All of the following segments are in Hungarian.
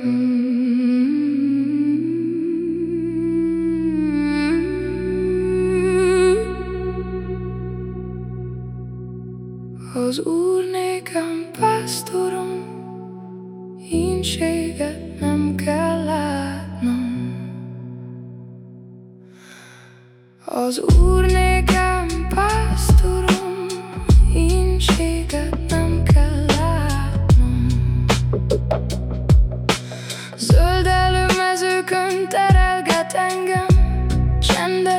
Az Úr nékem pásztorom, Ínséget nem kell látnom. Az Úr nékem pásztorom,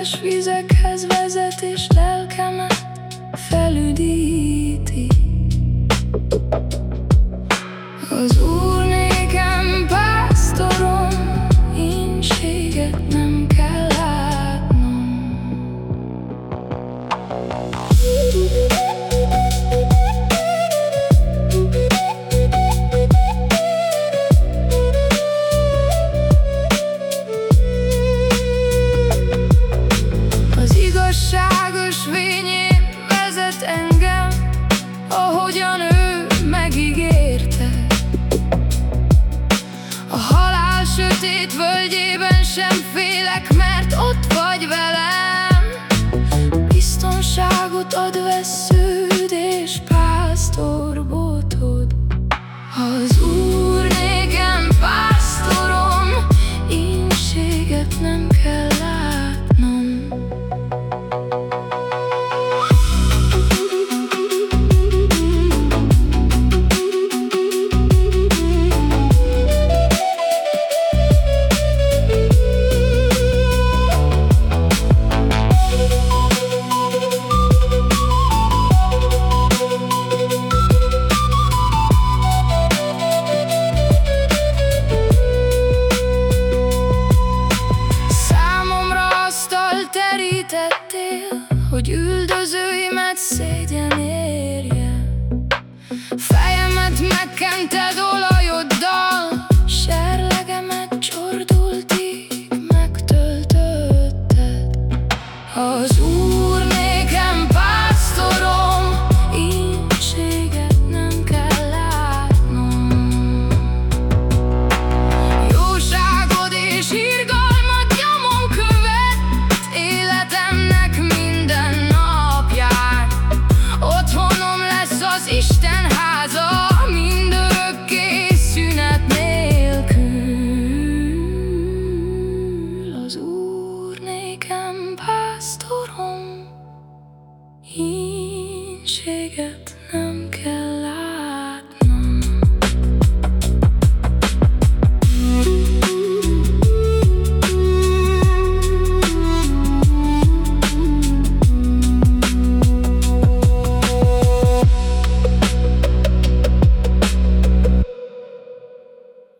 Csendes vizekhez vezet és lelkemet felüdíti. Az Úr nékem pásztorom, Ínséget nem kell látnom. Sötét völgyében sem félek, mert ott vagy velem. Biztonságot ad vesződ hogy üldöző story.